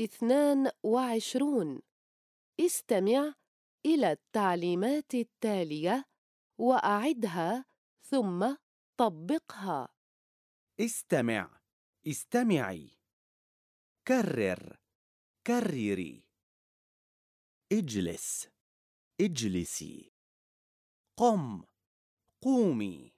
اثنان وعشرون. استمع إلى التعليمات التالية وأعدها ثم طبقها. استمع. استمعي. كرر. كرري. اجلس. اجلسي. قم. قومي.